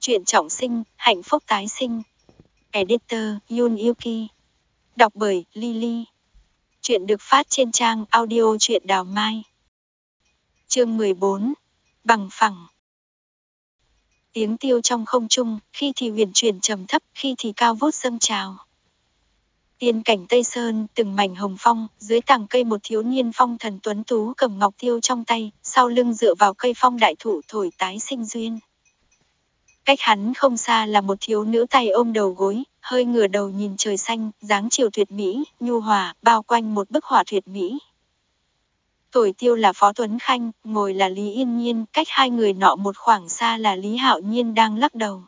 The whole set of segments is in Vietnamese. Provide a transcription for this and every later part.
Chuyện trọng sinh, hạnh phúc tái sinh. Editor Yun Yuki. Đọc bởi Lily. Chuyện được phát trên trang audio truyện đào mai. Chương 14. Bằng phẳng. Tiếng tiêu trong không trung, khi thì huyền chuyển trầm thấp, khi thì cao vút dâng trào. Tiên cảnh Tây Sơn, từng mảnh hồng phong, dưới tàng cây một thiếu niên phong thần tuấn tú cầm ngọc tiêu trong tay, sau lưng dựa vào cây phong đại thụ thổi tái sinh duyên. Cách hắn không xa là một thiếu nữ tay ôm đầu gối, hơi ngửa đầu nhìn trời xanh, dáng chiều tuyệt mỹ, nhu hòa, bao quanh một bức họa tuyệt mỹ. tuổi tiêu là Phó Tuấn Khanh, ngồi là Lý Yên Nhiên, cách hai người nọ một khoảng xa là Lý Hạo Nhiên đang lắc đầu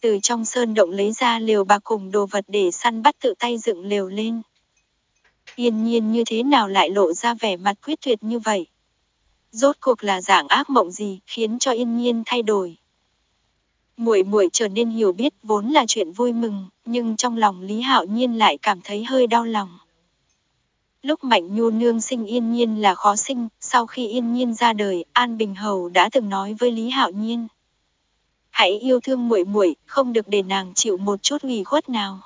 từ trong sơn động lấy ra liều bạc cùng đồ vật để săn bắt tự tay dựng liều lên. Yên nhiên như thế nào lại lộ ra vẻ mặt quyết tuyệt như vậy? Rốt cuộc là dạng ác mộng gì khiến cho yên nhiên thay đổi? Muội muội trở nên hiểu biết vốn là chuyện vui mừng, nhưng trong lòng Lý Hạo Nhiên lại cảm thấy hơi đau lòng. Lúc Mạnh Nhu nương sinh Yên Nhiên là khó sinh, sau khi Yên Nhiên ra đời, An Bình Hầu đã từng nói với Lý Hạo Nhiên hãy yêu thương muội muội, không được để nàng chịu một chút ủy khuất nào.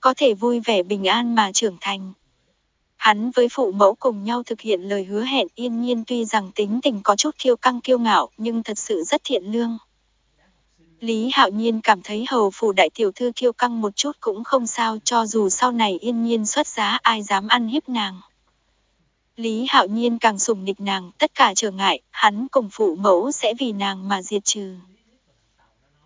Có thể vui vẻ bình an mà trưởng thành. Hắn với phụ mẫu cùng nhau thực hiện lời hứa hẹn yên nhiên tuy rằng tính tình có chút kiêu căng kiêu ngạo nhưng thật sự rất thiện lương. Lý Hạo Nhiên cảm thấy hầu phủ đại tiểu thư kiêu căng một chút cũng không sao cho dù sau này yên nhiên xuất giá ai dám ăn hiếp nàng. Lý Hạo Nhiên càng sùng nịch nàng, tất cả trở ngại, hắn cùng phụ mẫu sẽ vì nàng mà diệt trừ.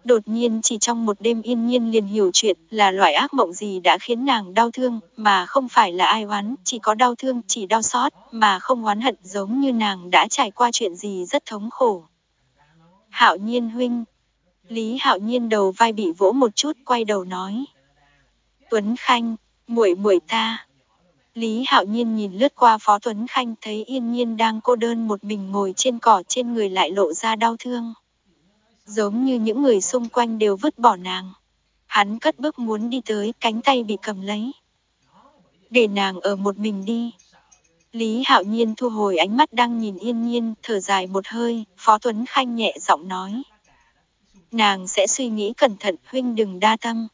Đột nhiên chỉ trong một đêm yên nhiên liền hiểu chuyện là loại ác mộng gì đã khiến nàng đau thương, mà không phải là ai oán, chỉ có đau thương, chỉ đau xót, mà không oán hận giống như nàng đã trải qua chuyện gì rất thống khổ. Hạo nhiên huynh. Lý hạo nhiên đầu vai bị vỗ một chút quay đầu nói. Tuấn Khanh, muội muội ta. Lý Hạo Nhiên nhìn lướt qua Phó Tuấn Khanh thấy Yên Nhiên đang cô đơn một mình ngồi trên cỏ trên người lại lộ ra đau thương giống như những người xung quanh đều vứt bỏ nàng. Hắn cất bước muốn đi tới, cánh tay bị cầm lấy. Để nàng ở một mình đi. Lý Hạo Nhiên thu hồi ánh mắt đang nhìn yên nhiên, thở dài một hơi, Phó Tuấn Khanh nhẹ giọng nói. Nàng sẽ suy nghĩ cẩn thận, huynh đừng đa tâm.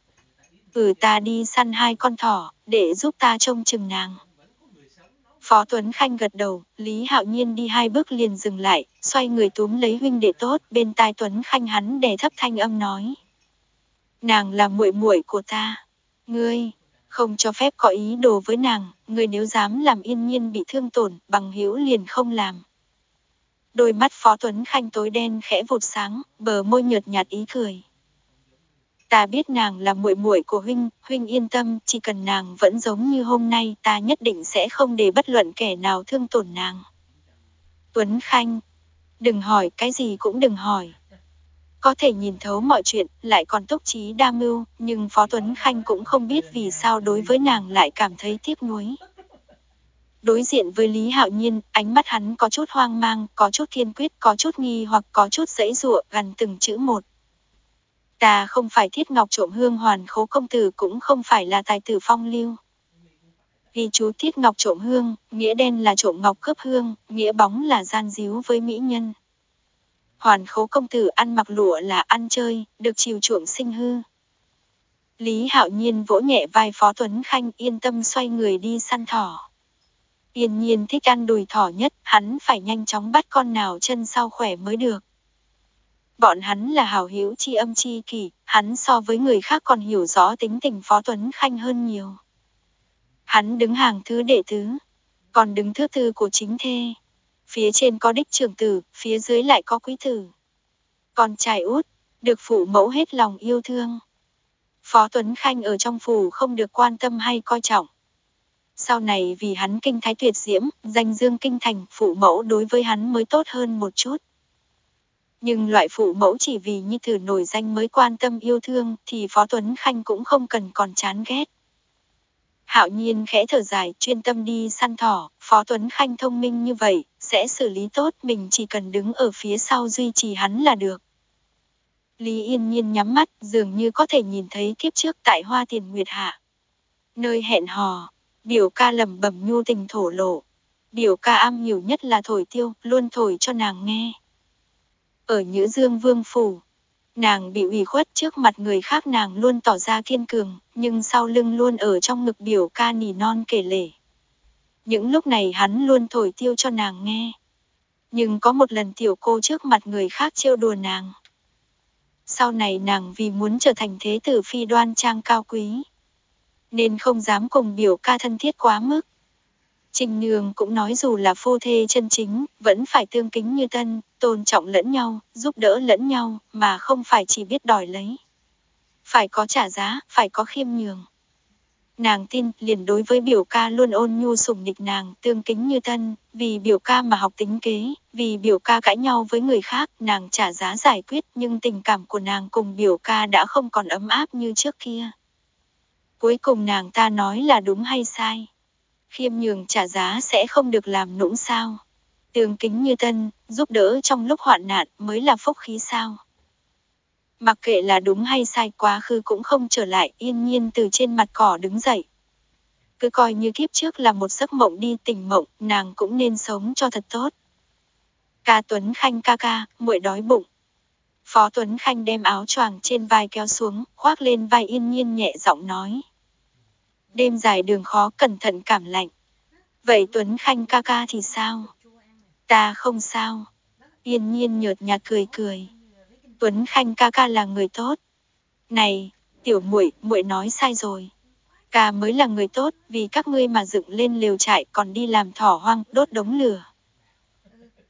Ừ ta đi săn hai con thỏ, để giúp ta trông chừng nàng. Phó Tuấn Khanh gật đầu, Lý Hạo Nhiên đi hai bước liền dừng lại, xoay người túm lấy huynh đệ tốt, bên tai Tuấn Khanh hắn đè thấp thanh âm nói. Nàng là muội muội của ta. Ngươi, không cho phép có ý đồ với nàng, ngươi nếu dám làm yên nhiên bị thương tổn, bằng hữu liền không làm. Đôi mắt Phó Tuấn Khanh tối đen khẽ vụt sáng, bờ môi nhợt nhạt ý cười. Ta biết nàng là muội muội của huynh, huynh yên tâm, chỉ cần nàng vẫn giống như hôm nay, ta nhất định sẽ không để bất luận kẻ nào thương tổn nàng. Tuấn Khanh, đừng hỏi, cái gì cũng đừng hỏi. Có thể nhìn thấu mọi chuyện, lại còn tốc trí đa mưu, nhưng Phó Tuấn Khanh cũng không biết vì sao đối với nàng lại cảm thấy tiếc nuối. Đối diện với Lý Hạo Nhiên, ánh mắt hắn có chút hoang mang, có chút kiên quyết, có chút nghi hoặc có chút dãy dụa, gần từng chữ một. Ta không phải thiết ngọc trộm hương hoàn khố công tử cũng không phải là tài tử phong lưu. Ghi chú thiết ngọc trộm hương, nghĩa đen là trộm ngọc cướp hương, nghĩa bóng là gian díu với mỹ nhân. Hoàn khố công tử ăn mặc lụa là ăn chơi, được chiều chuộng sinh hư. Lý Hạo Nhiên vỗ nhẹ vai Phó Tuấn Khanh yên tâm xoay người đi săn thỏ. Yên nhiên thích ăn đùi thỏ nhất, hắn phải nhanh chóng bắt con nào chân sau khỏe mới được. Bọn hắn là hảo hữu chi âm chi kỷ, hắn so với người khác còn hiểu rõ tính tình Phó Tuấn Khanh hơn nhiều. Hắn đứng hàng thứ đệ tứ, còn đứng thứ tư của chính thê. Phía trên có đích trưởng tử, phía dưới lại có quý tử. Còn trai út, được phụ mẫu hết lòng yêu thương. Phó Tuấn Khanh ở trong phủ không được quan tâm hay coi trọng. Sau này vì hắn kinh thái tuyệt diễm, danh dương kinh thành, phụ mẫu đối với hắn mới tốt hơn một chút. Nhưng loại phụ mẫu chỉ vì như thử nổi danh mới quan tâm yêu thương thì Phó Tuấn Khanh cũng không cần còn chán ghét. Hạo nhiên khẽ thở dài, chuyên tâm đi săn thỏ, Phó Tuấn Khanh thông minh như vậy, sẽ xử lý tốt, mình chỉ cần đứng ở phía sau duy trì hắn là được. Lý Yên Nhiên nhắm mắt, dường như có thể nhìn thấy kiếp trước tại Hoa Tiền Nguyệt Hạ. Nơi hẹn hò, biểu ca lẩm bẩm nhu tình thổ lộ. Biểu ca am hiểu nhất là thổi tiêu, luôn thổi cho nàng nghe. Ở Nhữ Dương Vương Phủ, Nàng bị ủy khuất trước mặt người khác nàng luôn tỏ ra kiên cường, nhưng sau lưng luôn ở trong ngực biểu ca nỉ non kể lể. Những lúc này hắn luôn thổi tiêu cho nàng nghe. Nhưng có một lần tiểu cô trước mặt người khác trêu đùa nàng. Sau này nàng vì muốn trở thành thế tử phi đoan trang cao quý. Nên không dám cùng biểu ca thân thiết quá mức. Trình Nương cũng nói dù là phu thê chân chính, vẫn phải tương kính như tân, tôn trọng lẫn nhau, giúp đỡ lẫn nhau, mà không phải chỉ biết đòi lấy. Phải có trả giá, phải có khiêm nhường. Nàng tin, liền đối với biểu ca luôn ôn nhu sủng nịch nàng, tương kính như thân, vì biểu ca mà học tính kế, vì biểu ca cãi nhau với người khác, nàng trả giá giải quyết, nhưng tình cảm của nàng cùng biểu ca đã không còn ấm áp như trước kia. Cuối cùng nàng ta nói là đúng hay sai? Khiêm nhường trả giá sẽ không được làm nũng sao? Tường kính như thân, giúp đỡ trong lúc hoạn nạn mới là phúc khí sao? Mặc kệ là đúng hay sai quá khứ cũng không trở lại yên nhiên từ trên mặt cỏ đứng dậy. Cứ coi như kiếp trước là một giấc mộng đi tỉnh mộng, nàng cũng nên sống cho thật tốt. Ca Tuấn Khanh ca ca, muội đói bụng. Phó Tuấn Khanh đem áo choàng trên vai kéo xuống, khoác lên vai yên nhiên nhẹ giọng nói. Đêm dài đường khó cẩn thận cảm lạnh. Vậy Tuấn Khanh ca ca thì sao? Ta không sao. Yên nhiên nhợt nhạt cười cười. Tuấn Khanh ca ca là người tốt. Này, tiểu muội, muội nói sai rồi. Ca mới là người tốt, vì các ngươi mà dựng lên lều trại còn đi làm thỏ hoang, đốt đống lửa.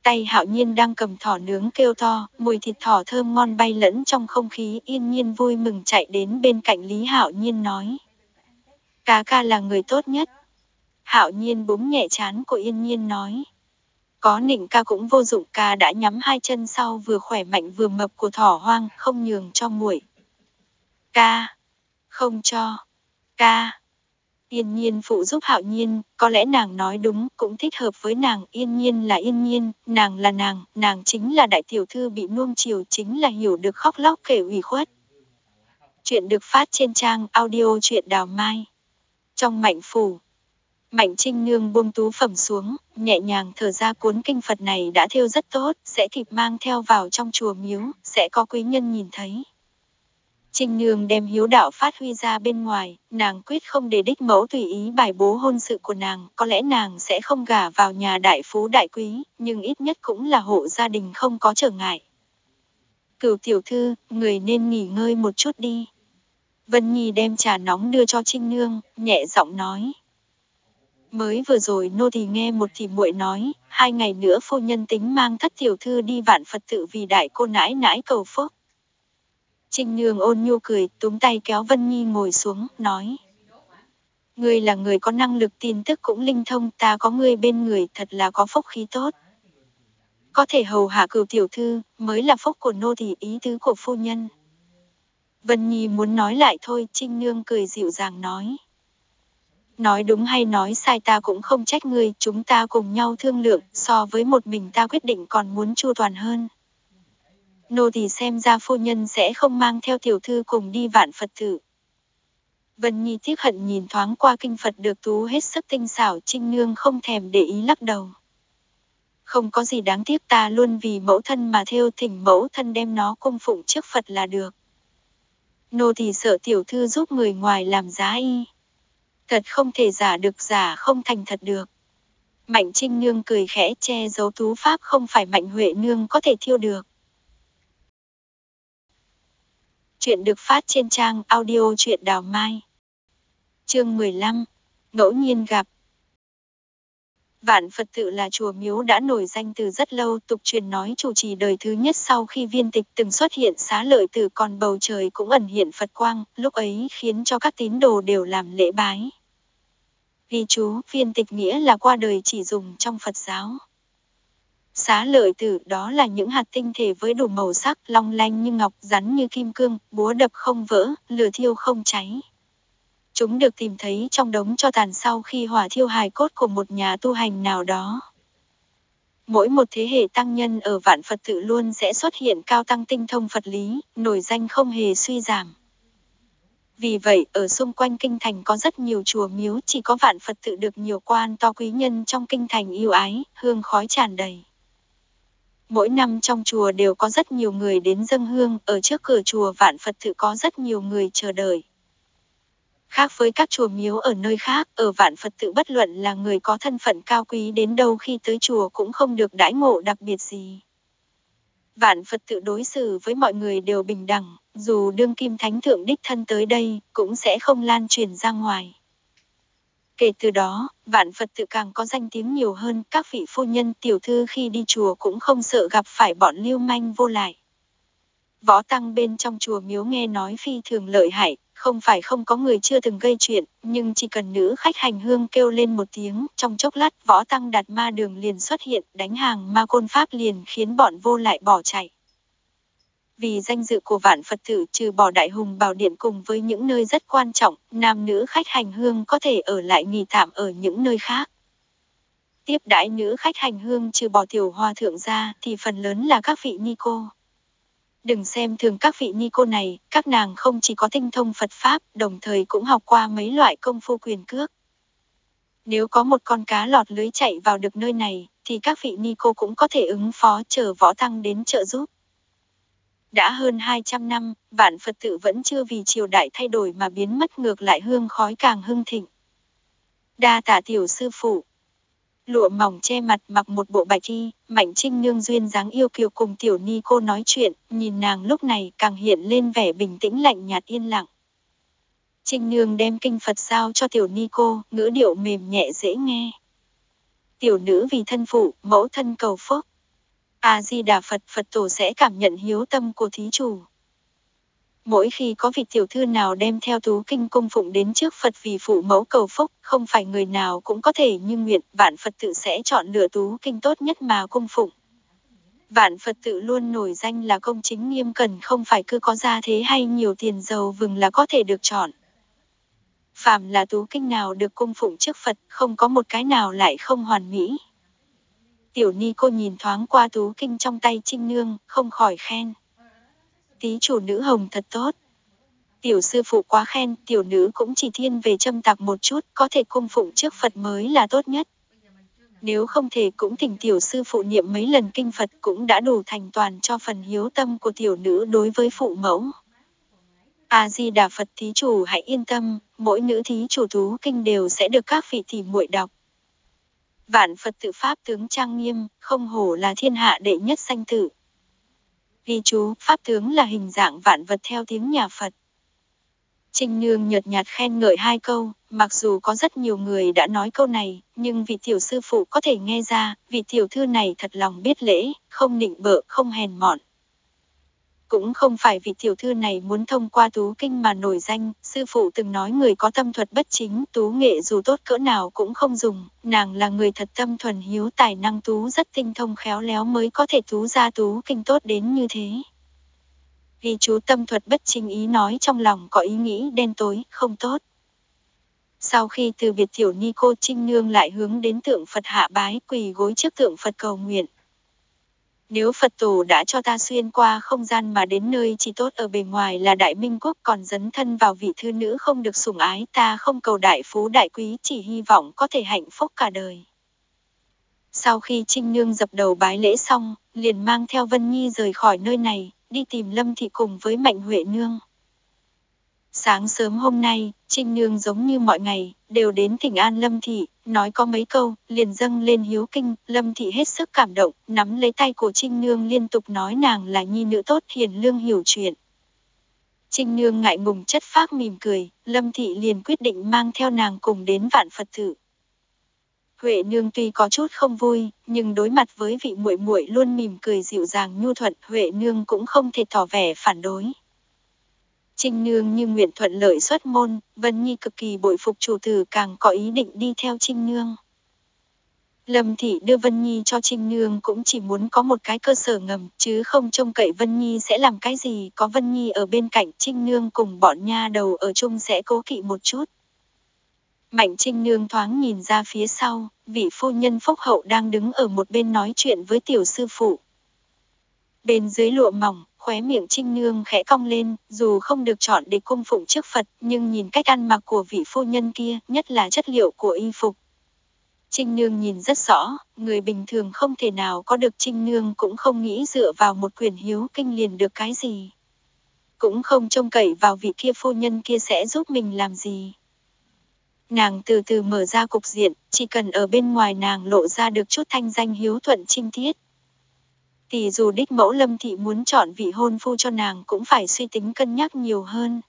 Tay hạo nhiên đang cầm thỏ nướng kêu to, mùi thịt thỏ thơm ngon bay lẫn trong không khí yên nhiên vui mừng chạy đến bên cạnh Lý hạo nhiên nói. "Cá ca là người tốt nhất. Hạo nhiên búng nhẹ chán của yên nhiên nói. Có nịnh ca cũng vô dụng ca đã nhắm hai chân sau vừa khỏe mạnh vừa mập của thỏ hoang, không nhường cho muội. Ca, không cho. Ca. Yên nhiên phụ giúp hạo nhiên, có lẽ nàng nói đúng, cũng thích hợp với nàng, yên nhiên là yên nhiên, nàng là nàng, nàng chính là đại tiểu thư bị nuông chiều, chính là hiểu được khóc lóc kể ủy khuất. Chuyện được phát trên trang audio chuyện đào mai. Trong mạnh phủ, Mạnh Trinh Nương buông tú phẩm xuống, nhẹ nhàng thở ra cuốn kinh Phật này đã thêu rất tốt, sẽ kịp mang theo vào trong chùa miếu, sẽ có quý nhân nhìn thấy. Trinh Nương đem hiếu đạo phát huy ra bên ngoài, nàng quyết không để đích mẫu tùy ý bài bố hôn sự của nàng, có lẽ nàng sẽ không gả vào nhà đại phú đại quý, nhưng ít nhất cũng là hộ gia đình không có trở ngại. Cửu tiểu thư, người nên nghỉ ngơi một chút đi. Vân Nhi đem trà nóng đưa cho Trinh Nương, nhẹ giọng nói. Mới vừa rồi nô thì nghe một thì muội nói, hai ngày nữa phu nhân tính mang thất tiểu thư đi vạn Phật tự vì đại cô nãi nãi cầu phúc. Trinh Nương ôn nhu cười, túm tay kéo Vân Nhi ngồi xuống, nói. Ngươi là người có năng lực tin tức cũng linh thông, ta có ngươi bên người thật là có phúc khí tốt. Có thể hầu hạ cửu tiểu thư, mới là phúc của nô thì ý tứ của phu nhân. Vân Nhi muốn nói lại thôi, Trinh Nương cười dịu dàng nói. Nói đúng hay nói sai ta cũng không trách ngươi, chúng ta cùng nhau thương lượng, so với một mình ta quyết định còn muốn chu toàn hơn. Nô thì xem ra phu nhân sẽ không mang theo tiểu thư cùng đi vạn Phật tử. Vân Nhi tiếc hận nhìn thoáng qua kinh Phật được tú hết sức tinh xảo, trinh nương không thèm để ý lắc đầu. Không có gì đáng tiếc ta luôn vì mẫu thân mà theo thỉnh mẫu thân đem nó cung phụng trước Phật là được. Nô thì sợ tiểu thư giúp người ngoài làm giá y. Thật không thể giả được, giả không thành thật được. Mạnh Trinh Nương cười khẽ che giấu tú pháp không phải Mạnh Huệ Nương có thể thiêu được. Chuyện được phát trên trang audio chuyện đào mai. Chương 15. Ngẫu nhiên gặp. Vạn Phật tự là chùa miếu đã nổi danh từ rất lâu, tục truyền nói chủ trì đời thứ nhất sau khi viên tịch từng xuất hiện xá lợi tử còn bầu trời cũng ẩn hiện Phật quang, lúc ấy khiến cho các tín đồ đều làm lễ bái. Ghi chú, viên tịch nghĩa là qua đời chỉ dùng trong Phật giáo. Xá lợi tử đó là những hạt tinh thể với đủ màu sắc long lanh như ngọc, rắn như kim cương, búa đập không vỡ, lửa thiêu không cháy. Chúng được tìm thấy trong đống cho tàn sau khi hỏa thiêu hài cốt của một nhà tu hành nào đó. Mỗi một thế hệ tăng nhân ở vạn Phật tự luôn sẽ xuất hiện cao tăng tinh thông Phật lý, nổi danh không hề suy giảm. Vì vậy, ở xung quanh kinh thành có rất nhiều chùa miếu chỉ có vạn Phật tự được nhiều quan to quý nhân trong kinh thành yêu ái, hương khói tràn đầy. Mỗi năm trong chùa đều có rất nhiều người đến dâng hương, ở trước cửa chùa Vạn Phật tự có rất nhiều người chờ đợi. Khác với các chùa miếu ở nơi khác, ở Vạn Phật tự bất luận là người có thân phận cao quý đến đâu khi tới chùa cũng không được đãi ngộ đặc biệt gì. Vạn Phật tự đối xử với mọi người đều bình đẳng, dù đương kim thánh thượng đích thân tới đây, cũng sẽ không lan truyền ra ngoài. Kể từ đó, vạn Phật tự càng có danh tiếng nhiều hơn, các vị phu nhân tiểu thư khi đi chùa cũng không sợ gặp phải bọn lưu manh vô lại. Võ tăng bên trong chùa miếu nghe nói phi thường lợi hại, không phải không có người chưa từng gây chuyện, nhưng chỉ cần nữ khách hành hương kêu lên một tiếng, trong chốc lát võ tăng đạt ma đường liền xuất hiện, đánh hàng ma côn pháp liền khiến bọn vô lại bỏ chạy. Vì danh dự của vạn Phật tử trừ bỏ đại hùng bảo điện cùng với những nơi rất quan trọng, nam nữ khách hành hương có thể ở lại nghỉ tạm ở những nơi khác. Tiếp đãi nữ khách hành hương trừ bỏ tiểu Hoa thượng ra thì phần lớn là các vị ni cô. Đừng xem thường các vị ni cô này, các nàng không chỉ có tinh thông Phật Pháp, đồng thời cũng học qua mấy loại công phu quyền cước. Nếu có một con cá lọt lưới chạy vào được nơi này, thì các vị ni cô cũng có thể ứng phó chờ võ tăng đến trợ giúp. Đã hơn 200 năm, vạn Phật tự vẫn chưa vì triều đại thay đổi mà biến mất ngược lại hương khói càng hưng thịnh. Đa tạ tiểu sư phụ. Lụa mỏng che mặt mặc một bộ bạch y, mạnh trinh nương duyên dáng yêu kiều cùng tiểu ni cô nói chuyện, nhìn nàng lúc này càng hiện lên vẻ bình tĩnh lạnh nhạt yên lặng. Trinh nương đem kinh Phật giao cho tiểu ni cô, ngữ điệu mềm nhẹ dễ nghe. Tiểu nữ vì thân phụ, mẫu thân cầu phúc. A-di-đà Phật, Phật tổ sẽ cảm nhận hiếu tâm của thí chủ. Mỗi khi có vị tiểu thư nào đem theo tú kinh cung phụng đến trước Phật vì phụ mẫu cầu phúc, không phải người nào cũng có thể như nguyện, vạn Phật tự sẽ chọn lựa tú kinh tốt nhất mà cung phụng. Vạn Phật tự luôn nổi danh là công chính nghiêm cẩn không phải cứ có gia thế hay nhiều tiền giàu vừng là có thể được chọn. Phàm là tú kinh nào được cung phụng trước Phật, không có một cái nào lại không hoàn mỹ. Tiểu ni cô nhìn thoáng qua tú kinh trong tay Trinh Nương, không khỏi khen. Tí chủ nữ hồng thật tốt. Tiểu sư phụ quá khen, tiểu nữ cũng chỉ thiên về châm tạc một chút, có thể cung phụng trước Phật mới là tốt nhất. Nếu không thể cũng thỉnh tiểu sư phụ niệm mấy lần kinh Phật cũng đã đủ thành toàn cho phần hiếu tâm của tiểu nữ đối với phụ mẫu. A-di-đà Phật thí chủ hãy yên tâm, mỗi nữ thí chủ tú kinh đều sẽ được các vị tỷ muội đọc. Vạn Phật tự Pháp tướng trang nghiêm, không hổ là thiên hạ đệ nhất sanh tử. Ghi chú, Pháp tướng là hình dạng vạn vật theo tiếng nhà Phật. Trinh Nương nhợt nhạt khen ngợi hai câu, mặc dù có rất nhiều người đã nói câu này, nhưng vị tiểu sư phụ có thể nghe ra, vị tiểu thư này thật lòng biết lễ, không nịnh bợ, không hèn mọn. Cũng không phải vì tiểu thư này muốn thông qua tú kinh mà nổi danh, sư phụ từng nói người có tâm thuật bất chính, tú nghệ dù tốt cỡ nào cũng không dùng, nàng là người thật tâm thuần hiếu tài năng tú rất tinh thông khéo léo mới có thể tú ra tú kinh tốt đến như thế. Vì chú tâm thuật bất chính ý nói trong lòng có ý nghĩ đen tối, không tốt. Sau khi từ biệt tiểu ni cô Trinh Nương lại hướng đến tượng Phật hạ bái quỳ gối trước tượng Phật cầu nguyện. Nếu Phật tổ đã cho ta xuyên qua không gian mà đến nơi chỉ tốt ở bề ngoài là đại minh quốc còn dấn thân vào vị thư nữ không được sủng ái ta không cầu đại phú đại quý chỉ hy vọng có thể hạnh phúc cả đời. Sau khi Trinh Nương dập đầu bái lễ xong, liền mang theo Vân Nhi rời khỏi nơi này, đi tìm Lâm Thị cùng với Mạnh Huệ Nương. Sáng sớm hôm nay, Trinh Nương giống như mọi ngày, đều đến thỉnh an Lâm Thị, nói có mấy câu, liền dâng lên hiếu kinh, Lâm Thị hết sức cảm động, nắm lấy tay của Trinh Nương liên tục nói nàng là nhi nữ tốt hiền lương hiểu chuyện. Trinh Nương ngại ngùng chất phác mỉm cười, Lâm Thị liền quyết định mang theo nàng cùng đến vạn Phật thử. Huệ Nương tuy có chút không vui, nhưng đối mặt với vị muội muội luôn mỉm cười dịu dàng nhu thuận, Huệ Nương cũng không thể tỏ vẻ phản đối. Trinh Nương như nguyện thuận lợi xuất môn, Vân Nhi cực kỳ bội phục chủ tử càng có ý định đi theo Trinh Nương. Lâm Thị đưa Vân Nhi cho Trinh Nương cũng chỉ muốn có một cái cơ sở ngầm, chứ không trông cậy Vân Nhi sẽ làm cái gì, có Vân Nhi ở bên cạnh Trinh Nương cùng bọn nha đầu ở chung sẽ cố kỵ một chút. Mạnh Trinh Nương thoáng nhìn ra phía sau, vị phu nhân phúc hậu đang đứng ở một bên nói chuyện với tiểu sư phụ. Bên dưới lụa mỏng, khóe miệng Trinh Nương khẽ cong lên, dù không được chọn để cung phụng trước Phật, nhưng nhìn cách ăn mặc của vị phu nhân kia, nhất là chất liệu của y phục. Trinh Nương nhìn rất rõ, người bình thường không thể nào có được Trinh Nương cũng không nghĩ dựa vào một quyền hiếu kinh liền được cái gì. Cũng không trông cậy vào vị kia phu nhân kia sẽ giúp mình làm gì. Nàng từ từ mở ra cục diện, chỉ cần ở bên ngoài nàng lộ ra được chút thanh danh hiếu thuận trinh tiết. Thì dù đích mẫu lâm thị muốn chọn vị hôn phu cho nàng cũng phải suy tính cân nhắc nhiều hơn.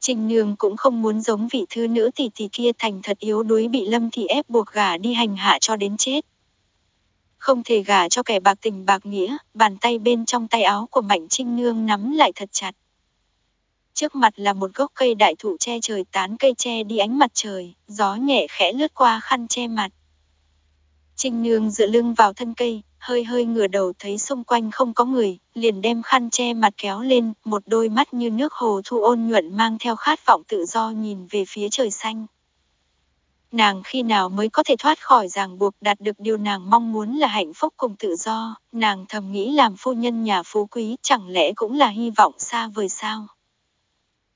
Trình Nương cũng không muốn giống vị thư nữ tỷ tỷ kia thành thật yếu đuối bị Lâm Thị ép buộc gả đi hành hạ cho đến chết. Không thể gả cho kẻ bạc tình bạc nghĩa, bàn tay bên trong tay áo của Mạnh Trinh Nương nắm lại thật chặt. Trước mặt là một gốc cây đại thụ che trời tán cây che đi ánh mặt trời, gió nhẹ khẽ lướt qua khăn che mặt. Trinh Nương dựa lưng vào thân cây, hơi hơi ngửa đầu thấy xung quanh không có người, liền đem khăn che mặt kéo lên, một đôi mắt như nước hồ thu ôn nhuận mang theo khát vọng tự do nhìn về phía trời xanh. Nàng khi nào mới có thể thoát khỏi ràng buộc đạt được điều nàng mong muốn là hạnh phúc cùng tự do, nàng thầm nghĩ làm phu nhân nhà phú quý chẳng lẽ cũng là hy vọng xa vời sao.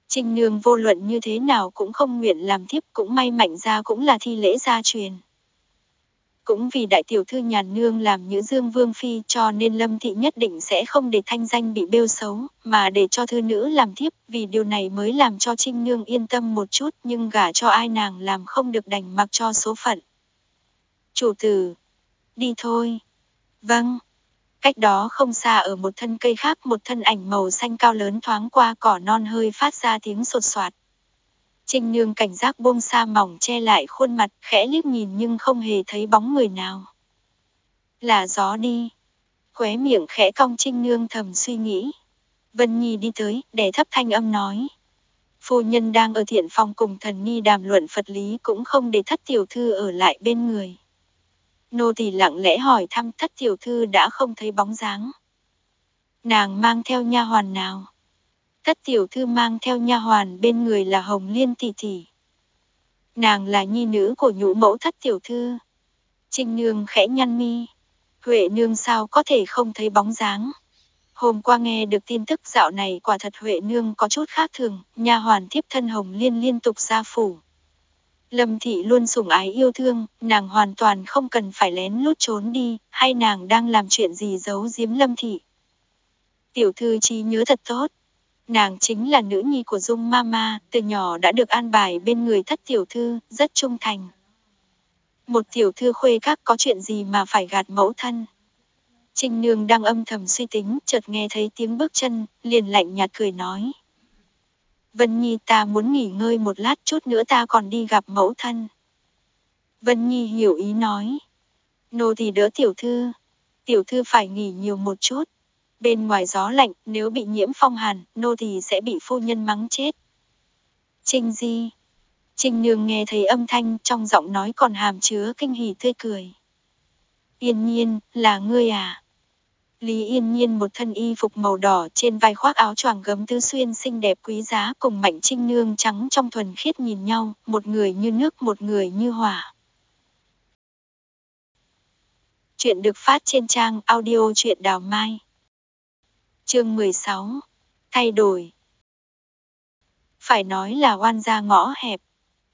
Trinh Nương vô luận như thế nào cũng không nguyện làm thiếp cũng may mạnh ra cũng là thi lễ gia truyền. Cũng vì đại tiểu thư nhàn nương làm nữ dương vương phi cho nên lâm thị nhất định sẽ không để thanh danh bị bêu xấu, mà để cho thư nữ làm thiếp, vì điều này mới làm cho trinh nương yên tâm một chút nhưng gả cho ai nàng làm không được đành mặc cho số phận. Chủ tử, đi thôi. Vâng. Cách đó không xa ở một thân cây khác một thân ảnh màu xanh cao lớn thoáng qua cỏ non hơi phát ra tiếng sột soạt. Trinh Nương cảnh giác buông xa mỏng che lại khuôn mặt, khẽ liếc nhìn nhưng không hề thấy bóng người nào. Là gió đi. Khóe miệng khẽ cong Trinh Nương thầm suy nghĩ. Vân Nhi đi tới, để thấp thanh âm nói. Phu nhân đang ở thiện phòng cùng thần Ni đàm luận Phật lý cũng không để thất tiểu thư ở lại bên người. Nô tỳ lặng lẽ hỏi thăm thất tiểu thư đã không thấy bóng dáng. Nàng mang theo nha hoàn nào? Thất tiểu thư mang theo nha hoàn bên người là Hồng Liên tỷ tỷ. Nàng là nhi nữ của nhũ mẫu thất tiểu thư. Trinh nương khẽ nhăn mi. Huệ nương sao có thể không thấy bóng dáng. Hôm qua nghe được tin tức dạo này quả thật Huệ nương có chút khác thường, nha hoàn thiếp thân Hồng Liên liên tục ra phủ. Lâm thị luôn sủng ái yêu thương, nàng hoàn toàn không cần phải lén lút trốn đi, hay nàng đang làm chuyện gì giấu giếm Lâm thị. Tiểu thư trí nhớ thật tốt, Nàng chính là nữ nhi của Dung Mama, từ nhỏ đã được an bài bên người thất tiểu thư, rất trung thành. Một tiểu thư khuê các có chuyện gì mà phải gạt mẫu thân. Trinh Nương đang âm thầm suy tính, chợt nghe thấy tiếng bước chân, liền lạnh nhạt cười nói. Vân Nhi ta muốn nghỉ ngơi một lát chút nữa ta còn đi gặp mẫu thân. Vân Nhi hiểu ý nói. Nô thì đỡ tiểu thư. Tiểu thư phải nghỉ nhiều một chút. Bên ngoài gió lạnh, nếu bị nhiễm phong hàn, nô thì sẽ bị phu nhân mắng chết. Trinh Di. Trinh Nương nghe thấy âm thanh trong giọng nói còn hàm chứa kinh hỉ tươi cười. Yên nhiên, là ngươi à? Lý Yên Nhiên một thân y phục màu đỏ trên vai khoác áo choàng gấm tứ xuyên xinh đẹp quý giá cùng Mạnh Trinh Nương trắng trong thuần khiết nhìn nhau, một người như nước một người như hỏa. Chuyện được phát trên trang audio truyện đào mai. Chương 16. Thay đổi. Phải nói là oan gia ngõ hẹp.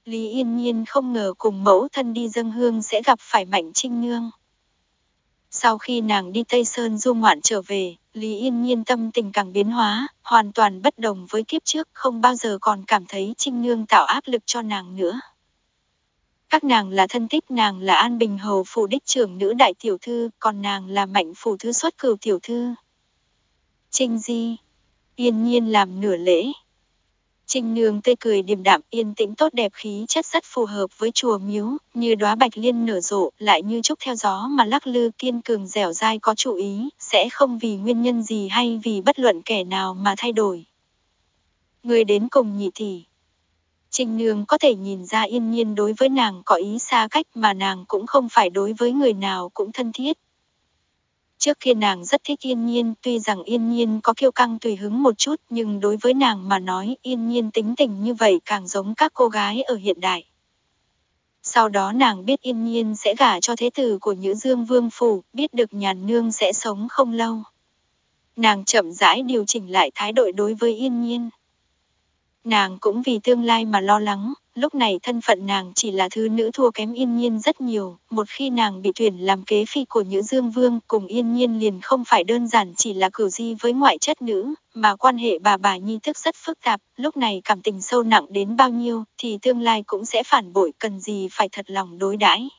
Lý Yên Nhiên không ngờ cùng mẫu thân đi dâng hương sẽ gặp phải Mạnh Trinh Nương. Sau khi nàng đi Tây Sơn du ngoạn trở về, Lý Yên Nhiên tâm tình càng biến hóa, hoàn toàn bất đồng với kiếp trước, không bao giờ còn cảm thấy Trinh Nương tạo áp lực cho nàng nữa. Các nàng là thân tích nàng là An Bình Hầu phủ đích trưởng nữ đại tiểu thư, còn nàng là mạnh phủ thứ xuất cửu tiểu thư. Trinh Di. Yên nhiên làm nửa lễ. Trinh nương tươi cười điềm đạm yên tĩnh tốt đẹp khí chất rất phù hợp với chùa miếu, như đóa bạch liên nở rộ, lại như trúc theo gió mà lắc lư kiên cường dẻo dai có chủ ý, sẽ không vì nguyên nhân gì hay vì bất luận kẻ nào mà thay đổi. Người đến cùng nhị tỷ. Trinh nương có thể nhìn ra yên nhiên đối với nàng có ý xa cách mà nàng cũng không phải đối với người nào cũng thân thiết. Trước kia nàng rất thích yên nhiên, tuy rằng yên nhiên có kiêu căng tùy hứng một chút nhưng đối với nàng mà nói yên nhiên tính tình như vậy càng giống các cô gái ở hiện đại. Sau đó nàng biết yên nhiên sẽ gả cho thế tử của Nhữ Dương Vương Phủ, biết được nhàn nương sẽ sống không lâu. Nàng chậm rãi điều chỉnh lại thái độ đối với yên nhiên. Nàng cũng vì tương lai mà lo lắng, lúc này thân phận nàng chỉ là thứ nữ thua kém yên nhiên rất nhiều, một khi nàng bị tuyển làm kế phi của Nhữ Dương Vương cùng yên nhiên liền không phải đơn giản chỉ là cửu di với ngoại chất nữ, mà quan hệ bà bà nhi thức rất phức tạp, lúc này cảm tình sâu nặng đến bao nhiêu thì tương lai cũng sẽ phản bội cần gì phải thật lòng đối đãi.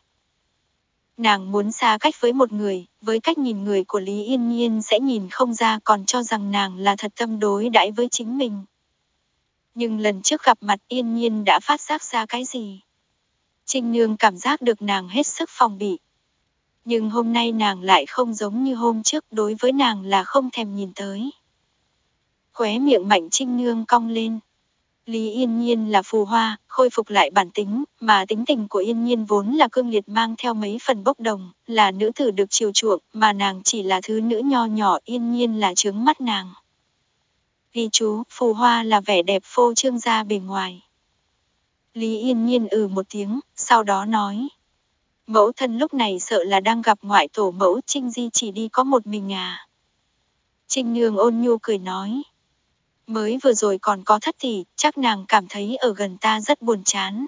Nàng muốn xa cách với một người, với cách nhìn người của Lý Yên Nhiên sẽ nhìn không ra còn cho rằng nàng là thật tâm đối đãi với chính mình. Nhưng lần trước gặp mặt Yên Nhiên đã phát giác ra cái gì? Trinh Nương cảm giác được nàng hết sức phòng bị. Nhưng hôm nay nàng lại không giống như hôm trước đối với nàng là không thèm nhìn tới. Khóe miệng mạnh Trinh Nương cong lên. Lý Yên Nhiên là phù hoa, khôi phục lại bản tính, mà tính tình của Yên Nhiên vốn là cương liệt mang theo mấy phần bốc đồng, là nữ tử được chiều chuộng, mà nàng chỉ là thứ nữ nho nhỏ Yên Nhiên là trướng mắt nàng. Ghi chú, phù hoa là vẻ đẹp phô trương ra bề ngoài. Lý Yên Nhiên ừ một tiếng, sau đó nói. Mẫu thân lúc này sợ là đang gặp ngoại tổ mẫu Trinh Di chỉ đi có một mình à. Trinh Nương ôn nhu cười nói. Mới vừa rồi còn có thất tỷ, chắc nàng cảm thấy ở gần ta rất buồn chán.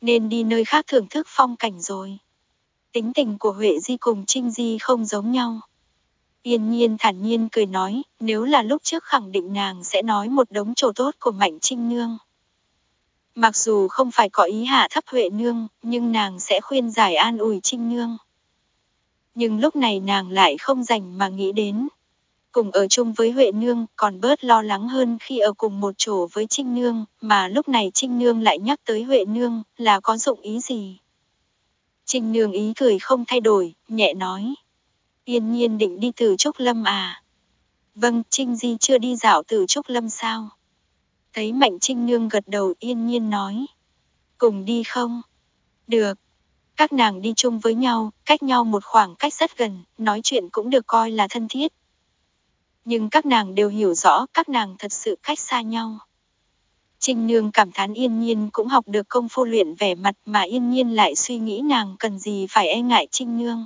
Nên đi nơi khác thưởng thức phong cảnh rồi. Tính tình của Huệ Di cùng Trinh Di không giống nhau. Yên nhiên thản nhiên cười nói, nếu là lúc trước khẳng định nàng sẽ nói một đống trổ tốt của Mạnh Trinh Nương. Mặc dù không phải có ý hạ thấp Huệ Nương, nhưng nàng sẽ khuyên giải an ủi Trinh Nương. Nhưng lúc này nàng lại không dành mà nghĩ đến. Cùng ở chung với Huệ Nương còn bớt lo lắng hơn khi ở cùng một chỗ với Trinh Nương, mà lúc này Trinh Nương lại nhắc tới Huệ Nương là có dụng ý gì. Trinh Nương ý cười không thay đổi, nhẹ nói. Yên nhiên định đi từ Trúc Lâm à? Vâng, Trinh Di chưa đi dạo từ Trúc Lâm sao? Thấy Mạnh Trinh Nương gật đầu yên nhiên nói. Cùng đi không? Được. Các nàng đi chung với nhau, cách nhau một khoảng cách rất gần, nói chuyện cũng được coi là thân thiết. Nhưng các nàng đều hiểu rõ các nàng thật sự cách xa nhau. Trinh Nương cảm thán yên nhiên cũng học được công phu luyện vẻ mặt mà yên nhiên lại suy nghĩ nàng cần gì phải e ngại Trinh Nương.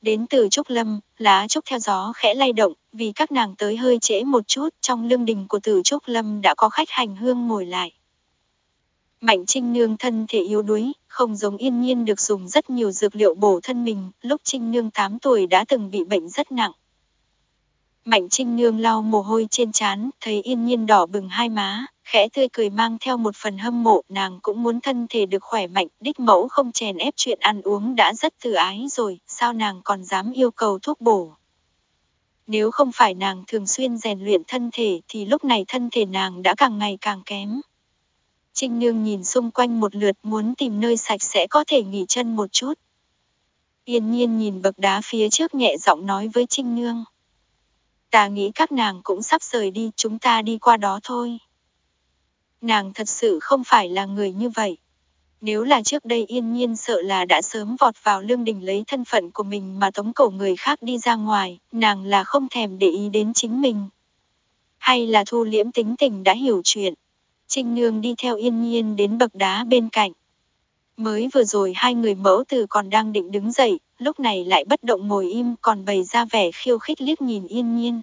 Đến từ Trúc Lâm, lá trúc theo gió khẽ lay động, vì các nàng tới hơi trễ một chút, trong lương đình của tử Trúc Lâm đã có khách hành hương ngồi lại. Mạnh Trinh Nương thân thể yếu đuối, không giống yên nhiên được dùng rất nhiều dược liệu bổ thân mình, lúc Trinh Nương 8 tuổi đã từng bị bệnh rất nặng. Mạnh Trinh Nương lau mồ hôi trên trán, thấy yên nhiên đỏ bừng hai má, khẽ tươi cười mang theo một phần hâm mộ, nàng cũng muốn thân thể được khỏe mạnh, đích mẫu không chèn ép chuyện ăn uống đã rất từ ái rồi, sao nàng còn dám yêu cầu thuốc bổ. Nếu không phải nàng thường xuyên rèn luyện thân thể thì lúc này thân thể nàng đã càng ngày càng kém. Trinh Nương nhìn xung quanh một lượt muốn tìm nơi sạch sẽ có thể nghỉ chân một chút. Yên nhiên nhìn bậc đá phía trước nhẹ giọng nói với Trinh Nương. Ta nghĩ các nàng cũng sắp rời đi, chúng ta đi qua đó thôi. Nàng thật sự không phải là người như vậy. Nếu là trước đây yên nhiên sợ là đã sớm vọt vào lương đình lấy thân phận của mình mà tống cổ người khác đi ra ngoài, nàng là không thèm để ý đến chính mình. Hay là thu liễm tính tình đã hiểu chuyện. Trinh Nương đi theo yên nhiên đến bậc đá bên cạnh. Mới vừa rồi hai người mẫu từ còn đang định đứng dậy, lúc này lại bất động ngồi im còn bày ra vẻ khiêu khích liếc nhìn yên nhiên.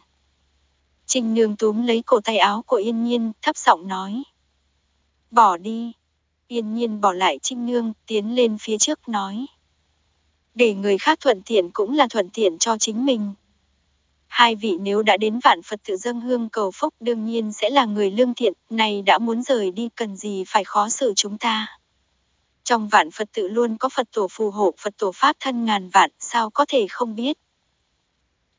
Trình nương túm lấy cổ tay áo của yên nhiên, thấp giọng nói. Bỏ đi. Yên nhiên bỏ lại trinh nương, tiến lên phía trước nói. Để người khác thuận tiện cũng là thuận tiện cho chính mình. Hai vị nếu đã đến vạn Phật tự dâng hương cầu phúc đương nhiên sẽ là người lương thiện, này đã muốn rời đi cần gì phải khó xử chúng ta. Trong vạn Phật tự luôn có Phật tổ phù hộ Phật tổ Pháp thân ngàn vạn, sao có thể không biết.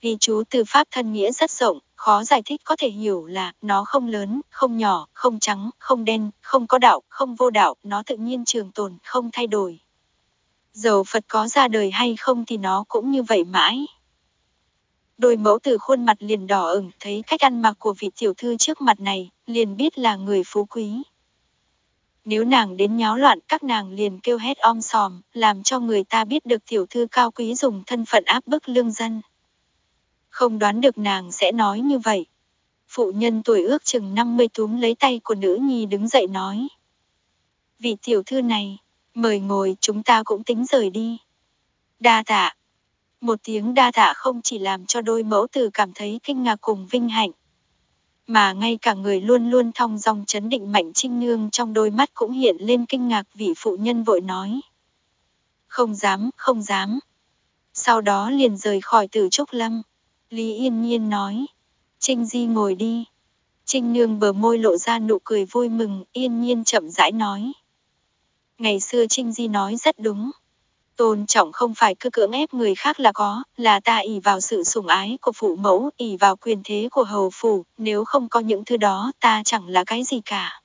Ghi chú từ Pháp thân nghĩa rất rộng, khó giải thích có thể hiểu là nó không lớn, không nhỏ, không trắng, không đen, không có đạo, không vô đạo, nó tự nhiên trường tồn, không thay đổi. Dầu Phật có ra đời hay không thì nó cũng như vậy mãi. Đôi mẫu từ khuôn mặt liền đỏ ửng thấy cách ăn mặc của vị tiểu thư trước mặt này, liền biết là người phú quý. Nếu nàng đến nháo loạn các nàng liền kêu hét om sòm, làm cho người ta biết được tiểu thư cao quý dùng thân phận áp bức lương dân. Không đoán được nàng sẽ nói như vậy. Phụ nhân tuổi ước chừng 50 túm lấy tay của nữ nhi đứng dậy nói. Vị tiểu thư này, mời ngồi chúng ta cũng tính rời đi. Đa tạ. Một tiếng đa tạ không chỉ làm cho đôi mẫu tử cảm thấy kinh ngạc cùng vinh hạnh mà ngay cả người luôn luôn thong dong chấn định Mạnh Trinh Nương trong đôi mắt cũng hiện lên kinh ngạc vị phụ nhân vội nói. Không dám, không dám. Sau đó liền rời khỏi tử trúc lâm. Lý Yên Nhiên nói. Trinh Di ngồi đi. Trinh Nương bờ môi lộ ra nụ cười vui mừng, Yên Nhiên chậm rãi nói. Ngày xưa Trinh Di nói rất đúng. Tôn trọng không phải cứ cưỡng ép người khác là có, là ta ỷ vào sự sủng ái của phụ mẫu, ỷ vào quyền thế của hầu phủ, nếu không có những thứ đó ta chẳng là cái gì cả.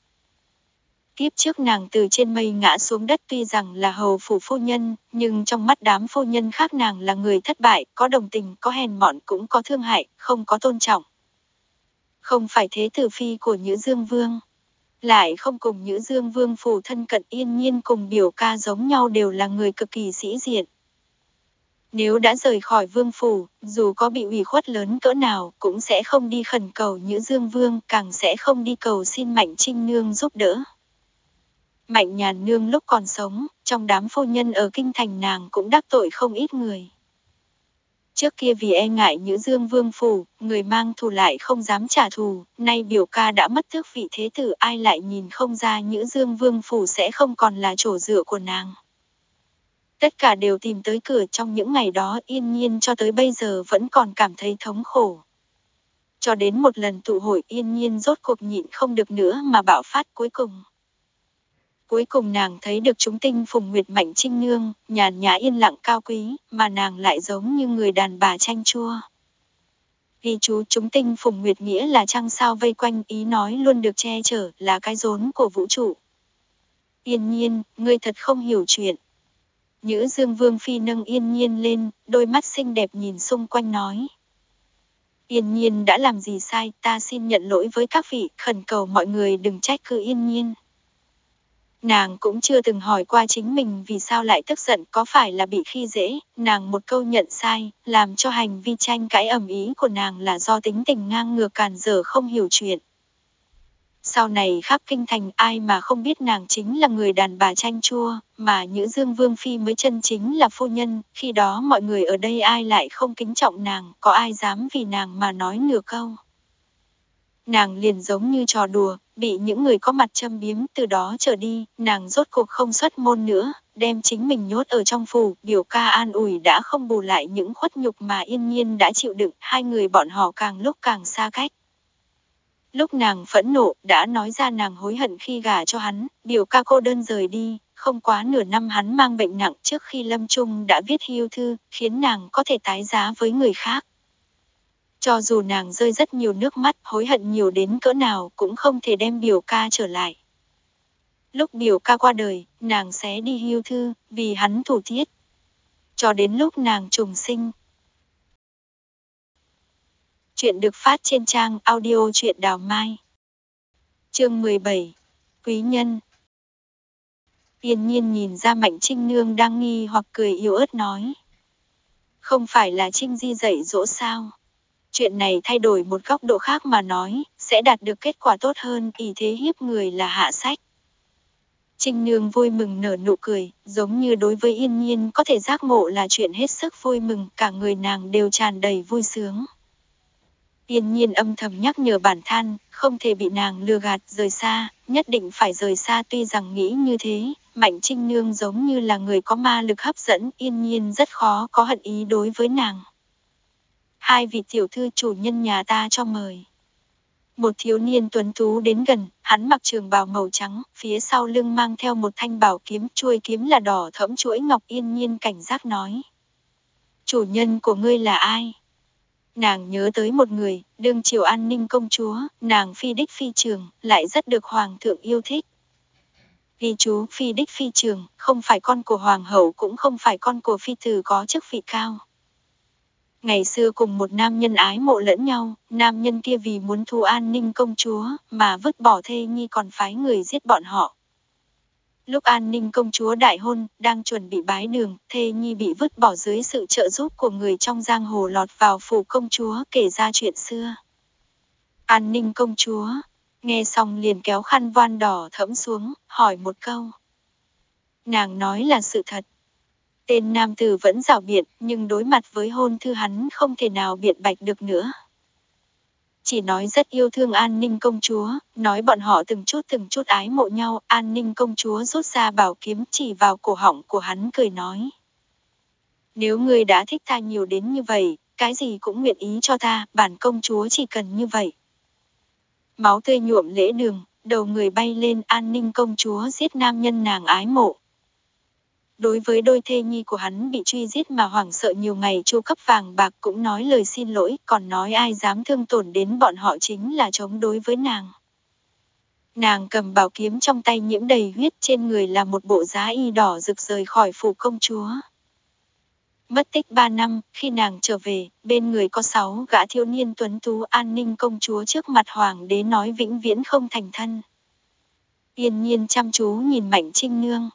Tiếp trước nàng từ trên mây ngã xuống đất tuy rằng là hầu phủ phu nhân, nhưng trong mắt đám phu nhân khác nàng là người thất bại, có đồng tình, có hèn mọn cũng có thương hại, không có tôn trọng. Không phải thế tử phi của Nhữ Dương Vương lại không cùng Nhữ Dương Vương phủ thân cận yên nhiên cùng biểu ca giống nhau đều là người cực kỳ sĩ diện. Nếu đã rời khỏi vương phủ, dù có bị ủy khuất lớn cỡ nào, cũng sẽ không đi khẩn cầu Nhữ Dương Vương, càng sẽ không đi cầu xin Mạnh Trinh Nương giúp đỡ. Mạnh nhàn nương lúc còn sống, trong đám phu nhân ở kinh thành nàng cũng đắc tội không ít người. Trước kia vì e ngại Nhữ Dương Vương Phủ, người mang thù lại không dám trả thù, nay biểu ca đã mất tước vị thế tử ai lại nhìn không ra Nhữ Dương Vương Phủ sẽ không còn là chỗ dựa của nàng. Tất cả đều tìm tới cửa trong những ngày đó yên nhiên cho tới bây giờ vẫn còn cảm thấy thống khổ. Cho đến một lần tụ hội yên nhiên rốt cuộc nhịn không được nữa mà bạo phát cuối cùng. Cuối cùng nàng thấy được chúng tinh phùng nguyệt mạnh trinh nương, nhàn nhã yên lặng cao quý, mà nàng lại giống như người đàn bà chanh chua. Ghi chú chúng tinh phùng nguyệt nghĩa là trăng sao vây quanh ý nói luôn được che chở là cái rốn của vũ trụ. Yên nhiên, ngươi thật không hiểu chuyện. Nhữ dương vương phi nâng yên nhiên lên, đôi mắt xinh đẹp nhìn xung quanh nói. Yên nhiên đã làm gì sai, ta xin nhận lỗi với các vị, khẩn cầu mọi người đừng trách cứ yên nhiên. Nàng cũng chưa từng hỏi qua chính mình vì sao lại tức giận có phải là bị khi dễ, nàng một câu nhận sai, làm cho hành vi tranh cãi ẩm ý của nàng là do tính tình ngang ngược càn dở không hiểu chuyện. Sau này khắp kinh thành ai mà không biết nàng chính là người đàn bà tranh chua, mà Nhữ Dương Vương Phi mới chân chính là phu nhân, khi đó mọi người ở đây ai lại không kính trọng nàng, có ai dám vì nàng mà nói nửa câu nàng liền giống như trò đùa, bị những người có mặt châm biếm từ đó trở đi, nàng rốt cuộc không xuất môn nữa, đem chính mình nhốt ở trong phủ, biểu ca an ủi đã không bù lại những khuất nhục mà yên nhiên đã chịu đựng, hai người bọn họ càng lúc càng xa cách. Lúc nàng phẫn nộ, đã nói ra nàng hối hận khi gả cho hắn, biểu ca cô đơn rời đi, không quá nửa năm hắn mang bệnh nặng trước khi lâm trung đã viết hưu thư, khiến nàng có thể tái giá với người khác. Cho dù nàng rơi rất nhiều nước mắt, hối hận nhiều đến cỡ nào cũng không thể đem biểu ca trở lại. Lúc biểu ca qua đời, nàng sẽ đi hưu thư, vì hắn thủ thiết. Cho đến lúc nàng trùng sinh. Chuyện được phát trên trang audio truyện đào mai. Chương 17 Quý nhân Yên nhiên nhìn ra Mạnh Trinh Nương đang nghi hoặc cười yếu ớt nói. Không phải là Trinh Di dạy dỗ sao? Chuyện này thay đổi một góc độ khác mà nói, sẽ đạt được kết quả tốt hơn, ý thế hiếp người là hạ sách. Trinh Nương vui mừng nở nụ cười, giống như đối với yên nhiên có thể giác ngộ là chuyện hết sức vui mừng, cả người nàng đều tràn đầy vui sướng. Yên nhiên âm thầm nhắc nhở bản thân, không thể bị nàng lừa gạt rời xa, nhất định phải rời xa tuy rằng nghĩ như thế, Mạnh Trinh Nương giống như là người có ma lực hấp dẫn, yên nhiên rất khó có hận ý đối với nàng ai vị tiểu thư chủ nhân nhà ta cho mời. Một thiếu niên tuấn tú đến gần, hắn mặc trường bào màu trắng, phía sau lưng mang theo một thanh bảo kiếm, chuôi kiếm là đỏ thẫm chuỗi ngọc yên nhiên cảnh giác nói. Chủ nhân của ngươi là ai? Nàng nhớ tới một người, đương triều an ninh công chúa, nàng phi đích phi trường, lại rất được hoàng thượng yêu thích. Ghi chú phi đích phi trường, không phải con của hoàng hậu cũng không phải con của phi tử có chức vị cao. Ngày xưa cùng một nam nhân ái mộ lẫn nhau, nam nhân kia vì muốn thu an ninh công chúa, mà vứt bỏ thê nhi còn phái người giết bọn họ. Lúc an ninh công chúa đại hôn, đang chuẩn bị bái đường, thê nhi bị vứt bỏ dưới sự trợ giúp của người trong giang hồ lọt vào phủ công chúa kể ra chuyện xưa. An ninh công chúa, nghe xong liền kéo khăn voan đỏ thẫm xuống, hỏi một câu. Nàng nói là sự thật, Tên nam tử vẫn rảo biện, nhưng đối mặt với hôn thư hắn không thể nào biện bạch được nữa. chỉ nói rất yêu thương an ninh công chúa, nói bọn họ từng chút từng chút ái mộ nhau, an ninh công chúa rút ra bảo kiếm chỉ vào cổ họng của hắn cười nói. Nếu ngươi đã thích ta nhiều đến như vậy, cái gì cũng nguyện ý cho ta, bản công chúa chỉ cần như vậy. Máu tươi nhuộm lễ đường, đầu người bay lên an ninh công chúa giết nam nhân nàng ái mộ. Đối với đôi thê nhi của hắn bị truy giết mà hoảng sợ nhiều ngày chu cấp vàng bạc cũng nói lời xin lỗi, còn nói ai dám thương tổn đến bọn họ chính là chống đối với nàng. Nàng cầm bảo kiếm trong tay nhiễm đầy huyết trên người là một bộ giá y đỏ rực rời khỏi phủ công chúa. Mất tích ba năm, khi nàng trở về, bên người có sáu gã thiếu niên tuấn tú an ninh công chúa trước mặt hoàng đế nói vĩnh viễn không thành thân. Yên nhiên chăm chú nhìn Mạnh Trinh Nương.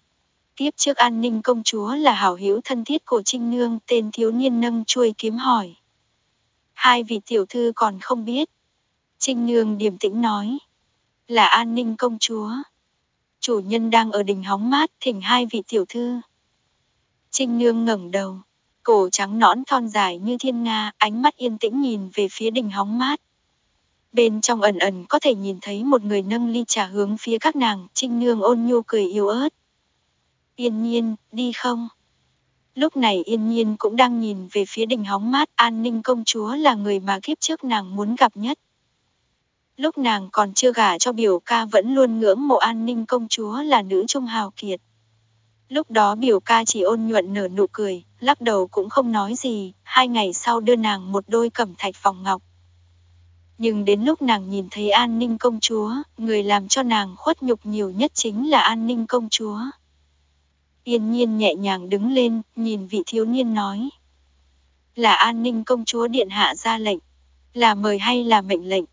Tiếp trước an ninh công chúa là hảo hữu thân thiết của Trinh Nương, tên thiếu niên nâng chuôi kiếm hỏi. Hai vị tiểu thư còn không biết. Trinh Nương điềm tĩnh nói. Là an ninh công chúa. Chủ nhân đang ở đình hóng mát, thỉnh hai vị tiểu thư. Trinh Nương ngẩng đầu, cổ trắng nõn thon dài như thiên nga, ánh mắt yên tĩnh nhìn về phía đình hóng mát. Bên trong ẩn ẩn có thể nhìn thấy một người nâng ly trà hướng phía các nàng, Trinh Nương ôn nhu cười yếu ớt. Yên nhiên, đi không? Lúc này yên nhiên cũng đang nhìn về phía đình hóng mát an ninh công chúa là người mà kiếp trước nàng muốn gặp nhất. Lúc nàng còn chưa gả cho biểu ca vẫn luôn ngưỡng mộ an ninh công chúa là nữ trung hào kiệt. Lúc đó biểu ca chỉ ôn nhuận nở nụ cười, lắc đầu cũng không nói gì, hai ngày sau đưa nàng một đôi cẩm thạch vòng ngọc. Nhưng đến lúc nàng nhìn thấy an ninh công chúa, người làm cho nàng khuất nhục nhiều nhất chính là an ninh công chúa. Yên nhiên nhẹ nhàng đứng lên, nhìn vị thiếu niên nói. Là an ninh công chúa điện hạ ra lệnh. Là mời hay là mệnh lệnh?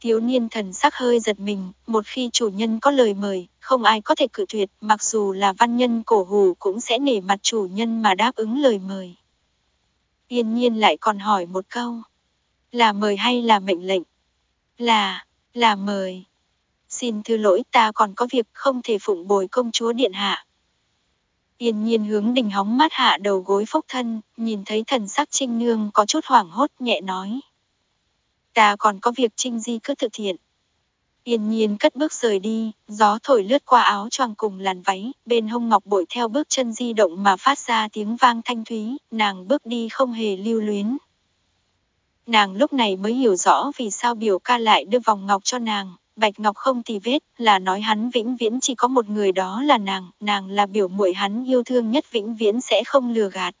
Thiếu niên thần sắc hơi giật mình, một khi chủ nhân có lời mời, không ai có thể cự tuyệt, mặc dù là văn nhân cổ hù cũng sẽ nể mặt chủ nhân mà đáp ứng lời mời. Yên nhiên lại còn hỏi một câu. Là mời hay là mệnh lệnh? Là, là mời. Xin thư lỗi ta còn có việc không thể phụng bồi công chúa điện hạ. Yên nhiên hướng đình hóng mát hạ đầu gối phốc thân, nhìn thấy thần sắc trinh nương có chút hoảng hốt nhẹ nói. Ta còn có việc trinh di cứ thực hiện. Yên nhiên cất bước rời đi, gió thổi lướt qua áo choàng cùng làn váy, bên hông ngọc bội theo bước chân di động mà phát ra tiếng vang thanh thúy, nàng bước đi không hề lưu luyến. Nàng lúc này mới hiểu rõ vì sao biểu ca lại đưa vòng ngọc cho nàng, Bạch Ngọc không thì vết, là nói hắn vĩnh viễn chỉ có một người đó là nàng, nàng là biểu muội hắn yêu thương nhất vĩnh viễn sẽ không lừa gạt.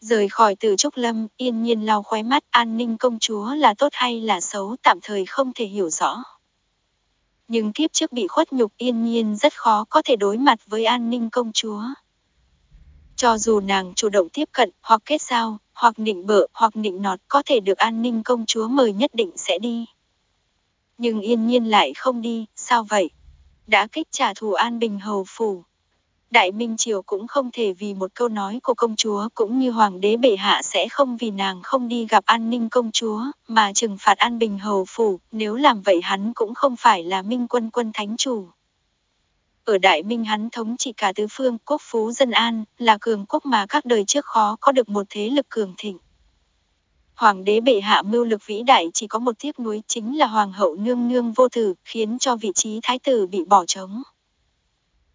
Rời khỏi từ Trúc Lâm, yên nhiên lau khóe mắt an ninh công chúa là tốt hay là xấu tạm thời không thể hiểu rõ. Nhưng kiếp trước bị khuất nhục yên nhiên rất khó có thể đối mặt với an ninh công chúa. Cho dù nàng chủ động tiếp cận, hoặc kết giao, hoặc nịnh bợ, hoặc nịnh nọt có thể được an ninh công chúa mời nhất định sẽ đi nhưng yên nhiên lại không đi, sao vậy? Đã kích trả thù an bình hầu phủ. Đại Minh Triều cũng không thể vì một câu nói của công chúa cũng như hoàng đế bệ hạ sẽ không vì nàng không đi gặp an ninh công chúa mà trừng phạt an bình hầu phủ, nếu làm vậy hắn cũng không phải là minh quân quân thánh chủ. Ở Đại Minh hắn thống trị cả tứ phương quốc phú dân an, là cường quốc mà các đời trước khó có được một thế lực cường thịnh. Hoàng đế bệ hạ mưu lực vĩ đại chỉ có một tiếc nuối chính là hoàng hậu nương nương vô tử, khiến cho vị trí thái tử bị bỏ trống.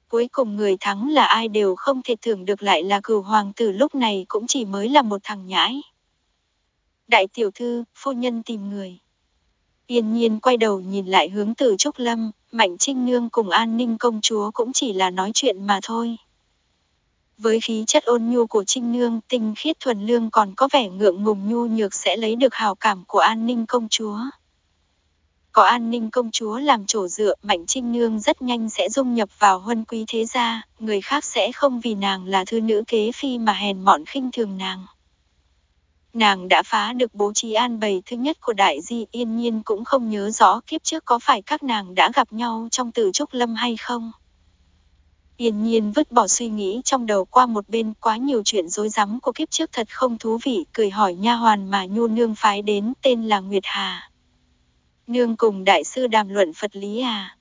Cuối cùng người thắng là ai đều không thể tưởng được lại là cửu hoàng tử lúc này cũng chỉ mới là một thằng nhãi. Đại tiểu thư, phu nhân tìm người. Yên nhiên quay đầu nhìn lại hướng từ Trúc Lâm, Mạnh Trinh Nương cùng an ninh công chúa cũng chỉ là nói chuyện mà thôi. Với khí chất ôn nhu của Trinh Nương, tinh khiết thuần lương còn có vẻ ngượng ngùng nhu nhược sẽ lấy được hào cảm của an ninh công chúa. Có an ninh công chúa làm chỗ dựa, Mạnh Trinh Nương rất nhanh sẽ dung nhập vào huân quý thế gia, người khác sẽ không vì nàng là thư nữ kế phi mà hèn mọn khinh thường nàng. Nàng đã phá được bố trí an bày thứ nhất của đại di yên nhiên cũng không nhớ rõ kiếp trước có phải các nàng đã gặp nhau trong tử trúc lâm hay không. Yên nhiên vứt bỏ suy nghĩ trong đầu qua một bên quá nhiều chuyện rối rắm của kiếp trước thật không thú vị, cười hỏi nha hoàn mà nhu nương phái đến tên là Nguyệt Hà. Nương cùng đại sư đàm luận Phật lý à.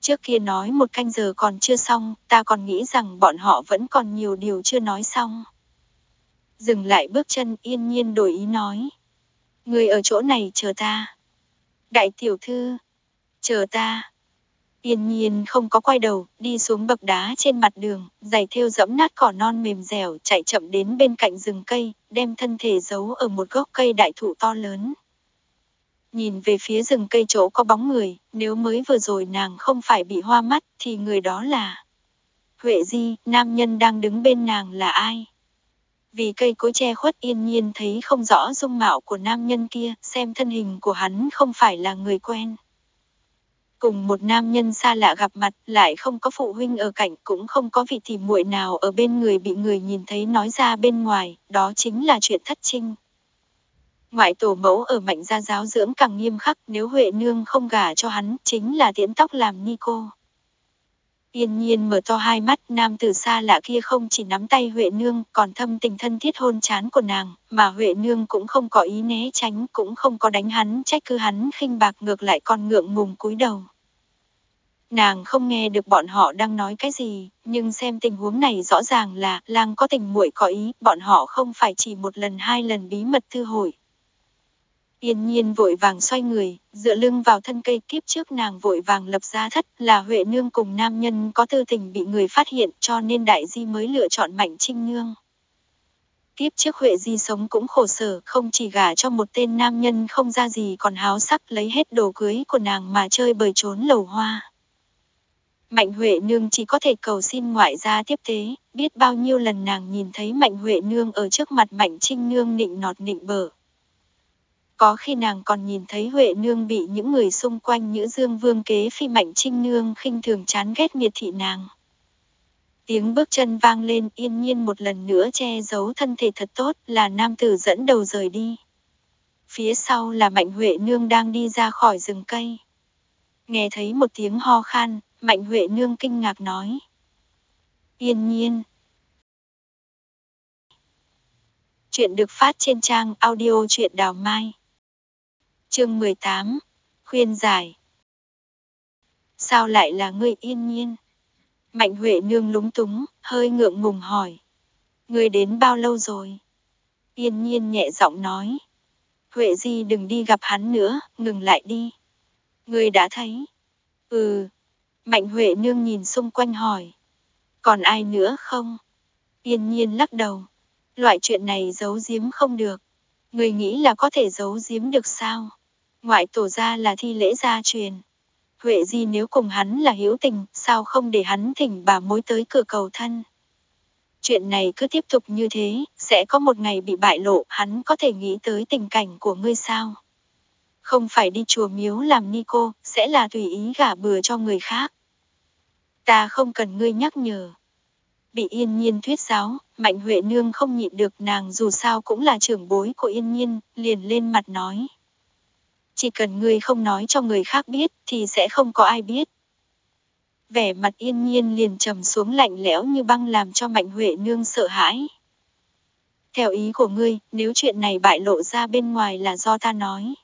Trước kia nói một canh giờ còn chưa xong, ta còn nghĩ rằng bọn họ vẫn còn nhiều điều chưa nói xong. Dừng lại bước chân yên nhiên đổi ý nói. Người ở chỗ này chờ ta. Đại tiểu thư, chờ ta. Yên nhiên không có quay đầu, đi xuống bậc đá trên mặt đường, giày thêu dẫm nát cỏ non mềm dẻo chạy chậm đến bên cạnh rừng cây, đem thân thể giấu ở một gốc cây đại thụ to lớn. Nhìn về phía rừng cây chỗ có bóng người, nếu mới vừa rồi nàng không phải bị hoa mắt thì người đó là Huệ Di, nam nhân đang đứng bên nàng là ai? Vì cây cối che khuất yên nhiên thấy không rõ dung mạo của nam nhân kia, xem thân hình của hắn không phải là người quen. Cùng một nam nhân xa lạ gặp mặt, lại không có phụ huynh ở cạnh, cũng không có vị thì muội nào ở bên người bị người nhìn thấy nói ra bên ngoài, đó chính là chuyện thất trinh. Ngoại tổ mẫu ở mạnh gia giáo dưỡng càng nghiêm khắc, nếu Huệ Nương không gả cho hắn, chính là tiễn tóc làm ni cô. Yên nhiên mở to hai mắt, nam tử xa lạ kia không chỉ nắm tay Huệ Nương, còn thâm tình thân thiết hôn chán của nàng, mà Huệ Nương cũng không có ý né tránh, cũng không có đánh hắn, trách cứ hắn khinh bạc ngược lại còn ngượng ngùng cúi đầu. Nàng không nghe được bọn họ đang nói cái gì, nhưng xem tình huống này rõ ràng là lang có tình muội có ý, bọn họ không phải chỉ một lần hai lần bí mật thư hội. Yên nhiên vội vàng xoay người, dựa lưng vào thân cây kiếp trước nàng vội vàng lập ra thất là Huệ Nương cùng nam nhân có tư tình bị người phát hiện cho nên đại di mới lựa chọn Mạnh Trinh Nương. Kiếp trước Huệ Di sống cũng khổ sở, không chỉ gả cho một tên nam nhân không ra gì còn háo sắc lấy hết đồ cưới của nàng mà chơi bời trốn lầu hoa. Mạnh Huệ Nương chỉ có thể cầu xin ngoại gia tiếp tế, biết bao nhiêu lần nàng nhìn thấy Mạnh Huệ Nương ở trước mặt Mạnh Trinh Nương nịnh nọt nịnh bở. Có khi nàng còn nhìn thấy Huệ Nương bị những người xung quanh Nhữ Dương Vương kế phi Mạnh Trinh Nương khinh thường chán ghét miệt thị nàng. Tiếng bước chân vang lên yên nhiên một lần nữa che giấu thân thể thật tốt là nam tử dẫn đầu rời đi. Phía sau là Mạnh Huệ Nương đang đi ra khỏi rừng cây. Nghe thấy một tiếng ho khan, Mạnh Huệ Nương kinh ngạc nói. Yên nhiên. Chuyện được phát trên trang audio truyện đào mai. Chương 18. Khuyên giải. Sao lại là ngươi yên nhiên? Mạnh Huệ Nương lúng túng, hơi ngượng ngùng hỏi. Ngươi đến bao lâu rồi? Yên nhiên nhẹ giọng nói. Huệ Di đừng đi gặp hắn nữa, ngừng lại đi. Ngươi đã thấy. Ừ, Mạnh Huệ Nương nhìn xung quanh hỏi. Còn ai nữa không? Yên nhiên lắc đầu. Loại chuyện này giấu giếm không được. Người nghĩ là có thể giấu giếm được sao? Ngoại tổ ra là thi lễ gia truyền. Huệ Di nếu cùng hắn là hữu tình, sao không để hắn thỉnh bà mối tới cửa cầu thân? Chuyện này cứ tiếp tục như thế, sẽ có một ngày bị bại lộ, hắn có thể nghĩ tới tình cảnh của ngươi sao? Không phải đi chùa miếu làm ni cô, sẽ là tùy ý gả bừa cho người khác. Ta không cần ngươi nhắc nhở. Bị yên nhiên thuyết giáo, Mạnh Huệ Nương không nhịn được nàng dù sao cũng là trưởng bối của yên nhiên, liền lên mặt nói. Chỉ cần ngươi không nói cho người khác biết thì sẽ không có ai biết. Vẻ mặt yên nhiên liền trầm xuống lạnh lẽo như băng làm cho Mạnh Huệ Nương sợ hãi. Theo ý của ngươi, nếu chuyện này bại lộ ra bên ngoài là do ta nói.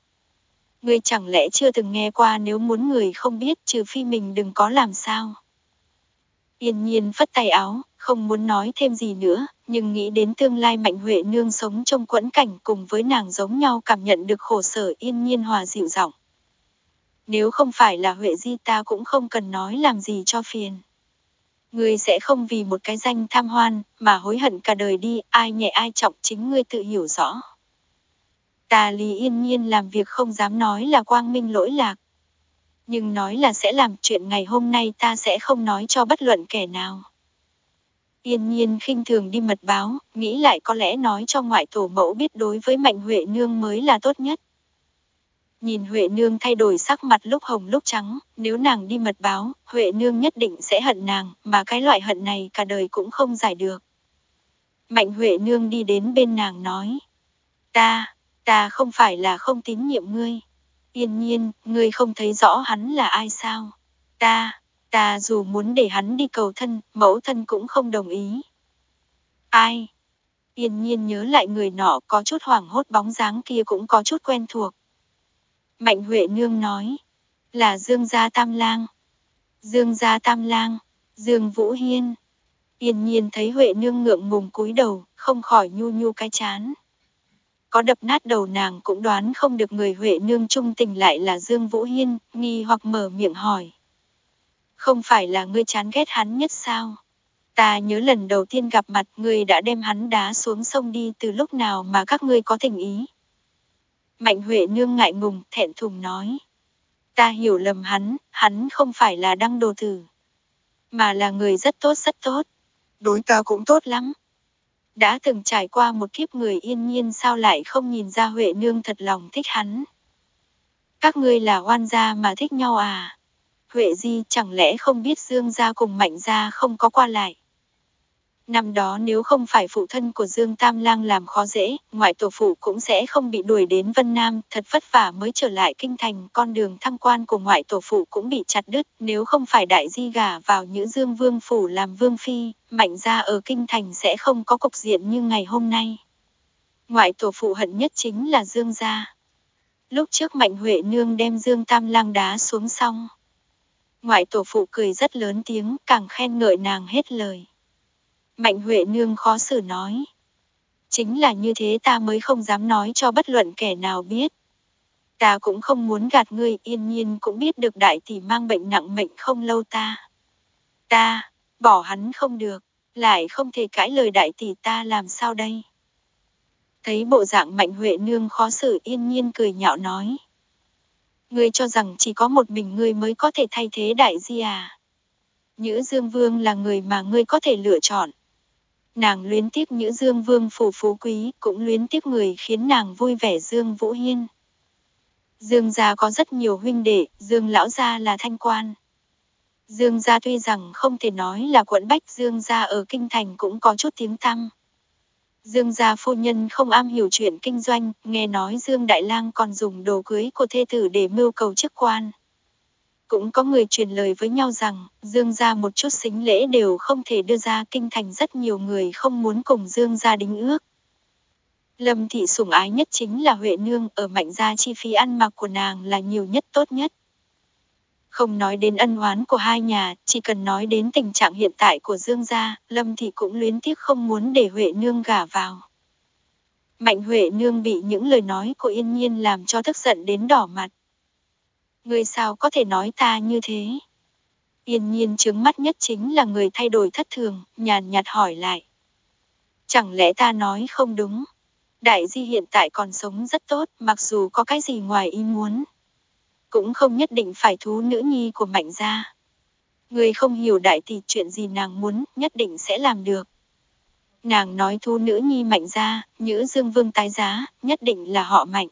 Ngươi chẳng lẽ chưa từng nghe qua nếu muốn người không biết trừ phi mình đừng có làm sao. Yên nhiên phất tay áo, không muốn nói thêm gì nữa, nhưng nghĩ đến tương lai Mạnh Huệ Nương sống trong quẫn cảnh cùng với nàng giống nhau cảm nhận được khổ sở yên nhiên hòa dịu giọng. Nếu không phải là Huệ Di ta cũng không cần nói làm gì cho phiền. Ngươi sẽ không vì một cái danh tham hoan mà hối hận cả đời đi, ai nhẹ ai trọng chính ngươi tự hiểu rõ. Ta Lý Yên Nhiên làm việc không dám nói là quang minh lỗi lạc. Nhưng nói là sẽ làm chuyện ngày hôm nay ta sẽ không nói cho bất luận kẻ nào. Yên nhiên khinh thường đi mật báo, nghĩ lại có lẽ nói cho ngoại tổ mẫu biết đối với Mạnh Huệ Nương mới là tốt nhất. Nhìn Huệ Nương thay đổi sắc mặt lúc hồng lúc trắng, nếu nàng đi mật báo, Huệ Nương nhất định sẽ hận nàng, mà cái loại hận này cả đời cũng không giải được. Mạnh Huệ Nương đi đến bên nàng nói, ta, ta không phải là không tín nhiệm ngươi. Yên nhiên, ngươi không thấy rõ hắn là ai sao? Ta, ta dù muốn để hắn đi cầu thân, mẫu thân cũng không đồng ý. Ai? Yên nhiên nhớ lại người nọ có chút hoảng hốt bóng dáng kia cũng có chút quen thuộc. Mạnh Huệ Nương nói, là Dương Gia Tam Lang. Dương Gia Tam Lang, Dương Vũ Hiên. Yên nhiên thấy Huệ Nương ngượng ngùng cúi đầu, không khỏi nhu nhu cái chán. có đập nát đầu nàng cũng đoán không được người Huệ nương trung tình lại là Dương Vũ Hiên, nghi hoặc mở miệng hỏi. Không phải là ngươi chán ghét hắn nhất sao? Ta nhớ lần đầu tiên gặp mặt ngươi đã đem hắn đá xuống sông đi từ lúc nào mà các ngươi có tình ý. Mạnh Huệ nương ngại ngùng, thẹn thùng nói. Ta hiểu lầm hắn, hắn không phải là đăng đồ tử. Mà là người rất tốt rất tốt. Đối ta cũng tốt lắm. Đã từng trải qua một kiếp người yên nhiên sao lại không nhìn ra Huệ nương thật lòng thích hắn. Các ngươi là oan gia mà thích nhau à? Huệ Di chẳng lẽ không biết Dương gia cùng Mạnh gia không có qua lại. Năm đó nếu không phải phụ thân của Dương Tam Lang làm khó dễ, ngoại tổ phụ cũng sẽ không bị đuổi đến Vân Nam, thật vất vả mới trở lại kinh thành, con đường thăng quan của ngoại tổ phụ cũng bị chặt đứt, nếu không phải đại di gả vào những Dương Vương phủ làm vương phi, mạnh gia ở kinh thành sẽ không có cục diện như ngày hôm nay. Ngoại tổ phụ hận nhất chính là Dương gia. Lúc trước Mạnh Huệ Nương đem Dương Tam Lang đá xuống xong. Ngoại tổ phụ cười rất lớn tiếng, càng khen ngợi nàng hết lời. Mạnh Huệ Nương khó xử nói. Chính là như thế ta mới không dám nói cho bất luận kẻ nào biết. Ta cũng không muốn gạt ngươi, yên nhiên cũng biết được đại tỷ mang bệnh nặng mệnh không lâu ta. Ta, bỏ hắn không được, lại không thể cãi lời đại tỷ ta làm sao đây. Thấy bộ dạng mạnh Huệ Nương khó xử yên nhiên cười nhạo nói. Ngươi cho rằng chỉ có một mình ngươi mới có thể thay thế đại di à. Nhữ Dương Vương là người mà ngươi có thể lựa chọn. Nàng luyến tiếc Nhữ Dương Vương phủ phú quý, cũng luyến tiếc người khiến nàng vui vẻ Dương Vũ Hiên. Dương gia có rất nhiều huynh đệ, Dương lão gia là thanh quan. Dương gia tuy rằng không thể nói là quận Bách Dương gia ở kinh thành cũng có chút tiếng tăm. Dương gia phu nhân không am hiểu chuyện kinh doanh, nghe nói Dương Đại Lang còn dùng đồ cưới của thê tử để mưu cầu chức quan. Cũng có người truyền lời với nhau rằng, Dương gia một chút xính lễ đều không thể đưa ra kinh thành rất nhiều người không muốn cùng Dương gia đính ước. Lâm thị sủng ái nhất chính là Huệ Nương, ở mạnh gia chi phí ăn mặc của nàng là nhiều nhất tốt nhất. Không nói đến ân oán của hai nhà, chỉ cần nói đến tình trạng hiện tại của Dương gia, Lâm thị cũng luyến tiếc không muốn để Huệ Nương gả vào. Mạnh Huệ Nương bị những lời nói của Yên Nhiên làm cho tức giận đến đỏ mặt. Người sao có thể nói ta như thế? Yên nhiên chứng mắt nhất chính là người thay đổi thất thường, nhàn nhạt hỏi lại. Chẳng lẽ ta nói không đúng? Đại di hiện tại còn sống rất tốt, mặc dù có cái gì ngoài ý muốn. Cũng không nhất định phải thú nữ nhi của mạnh gia. Người không hiểu đại thì chuyện gì nàng muốn, nhất định sẽ làm được. Nàng nói thu nữ nhi mạnh gia, nhữ dương vương tái giá, nhất định là họ mạnh.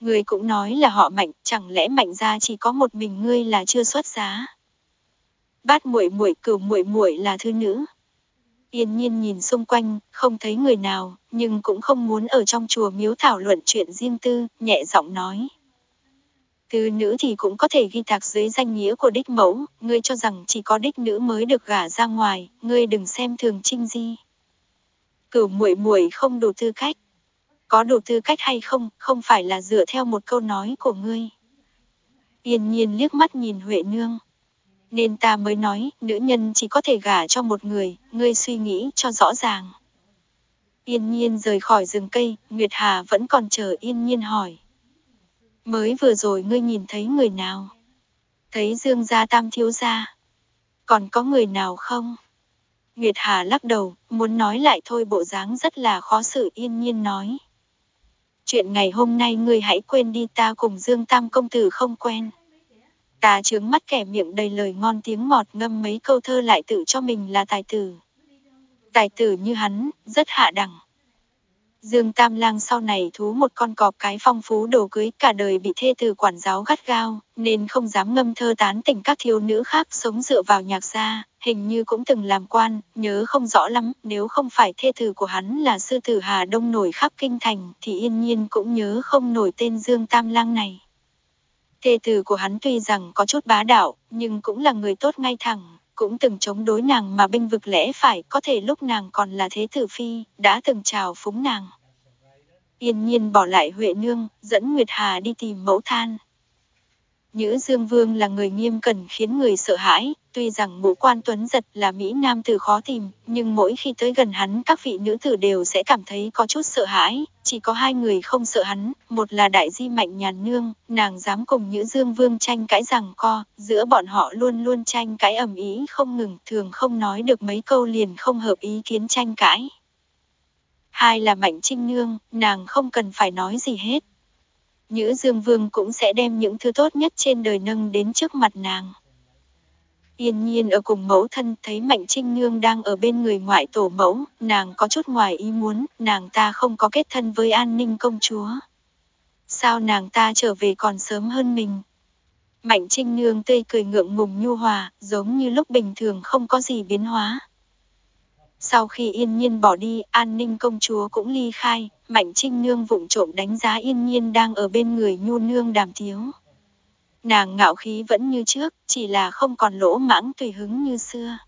Người cũng nói là họ mạnh, chẳng lẽ mạnh gia chỉ có một mình ngươi là chưa xuất giá. Bát muội muội cửu muội muội là thư nữ. Yên nhiên nhìn xung quanh, không thấy người nào, nhưng cũng không muốn ở trong chùa miếu thảo luận chuyện riêng tư, nhẹ giọng nói. Từ nữ thì cũng có thể ghi tạc dưới danh nghĩa của đích mẫu, ngươi cho rằng chỉ có đích nữ mới được gả ra ngoài, ngươi đừng xem thường trinh di. Cửu muội muội không đủ tư cách. Có đủ tư cách hay không, không phải là dựa theo một câu nói của ngươi. Yên nhiên liếc mắt nhìn Huệ Nương. Nên ta mới nói, nữ nhân chỉ có thể gả cho một người, ngươi suy nghĩ cho rõ ràng. Yên nhiên rời khỏi rừng cây, Nguyệt Hà vẫn còn chờ yên nhiên hỏi. Mới vừa rồi ngươi nhìn thấy người nào? Thấy Dương gia tam thiếu gia. Còn có người nào không? Nguyệt Hà lắc đầu, muốn nói lại thôi bộ dáng rất là khó xử yên nhiên nói. Chuyện ngày hôm nay ngươi hãy quên đi ta cùng Dương Tam công tử không quen. Ta trướng mắt kẻ miệng đầy lời ngon tiếng ngọt ngâm mấy câu thơ lại tự cho mình là tài tử. Tài tử như hắn, rất hạ đẳng. Dương Tam Lang sau này thú một con cọp cái phong phú đồ cưới cả đời bị thê tử quản giáo gắt gao, nên không dám ngâm thơ tán tỉnh các thiếu nữ khác sống dựa vào nhạc gia, hình như cũng từng làm quan, nhớ không rõ lắm, nếu không phải thê tử của hắn là sư tử Hà Đông nổi khắp kinh thành thì yên nhiên cũng nhớ không nổi tên Dương Tam Lang này. Thê tử của hắn tuy rằng có chút bá đạo, nhưng cũng là người tốt ngay thẳng, cũng từng chống đối nàng mà binh vực lẽ phải có thể lúc nàng còn là thế tử phi, đã từng chào phúng nàng. Yên nhiên bỏ lại Huệ Nương, dẫn Nguyệt Hà đi tìm mẫu than. Nhữ Dương Vương là người nghiêm cẩn khiến người sợ hãi, tuy rằng ngũ quan tuấn giật là Mỹ Nam tử khó tìm, nhưng mỗi khi tới gần hắn các vị nữ tử đều sẽ cảm thấy có chút sợ hãi, chỉ có hai người không sợ hắn, một là đại di mạnh nhàn nương, nàng dám cùng Nhữ Dương Vương tranh cãi rằng co, giữa bọn họ luôn luôn tranh cãi ầm ý không ngừng, thường không nói được mấy câu liền không hợp ý kiến tranh cãi. Hai là mạnh trinh nương, nàng không cần phải nói gì hết, Nhữ Dương Vương cũng sẽ đem những thứ tốt nhất trên đời nâng đến trước mặt nàng. Yên nhiên ở cùng mẫu thân thấy Mạnh Trinh Nương đang ở bên người ngoại tổ mẫu, nàng có chút ngoài ý muốn, nàng ta không có kết thân với an ninh công chúa. Sao nàng ta trở về còn sớm hơn mình? Mạnh Trinh Nương tươi cười ngượng ngùng nhu hòa, giống như lúc bình thường không có gì biến hóa. Sau khi yên nhiên bỏ đi, an ninh công chúa cũng ly khai, mạnh trinh nương vụng trộm đánh giá yên nhiên đang ở bên người nhu nương đàm thiếu. Nàng ngạo khí vẫn như trước, chỉ là không còn lỗ mãng tùy hứng như xưa.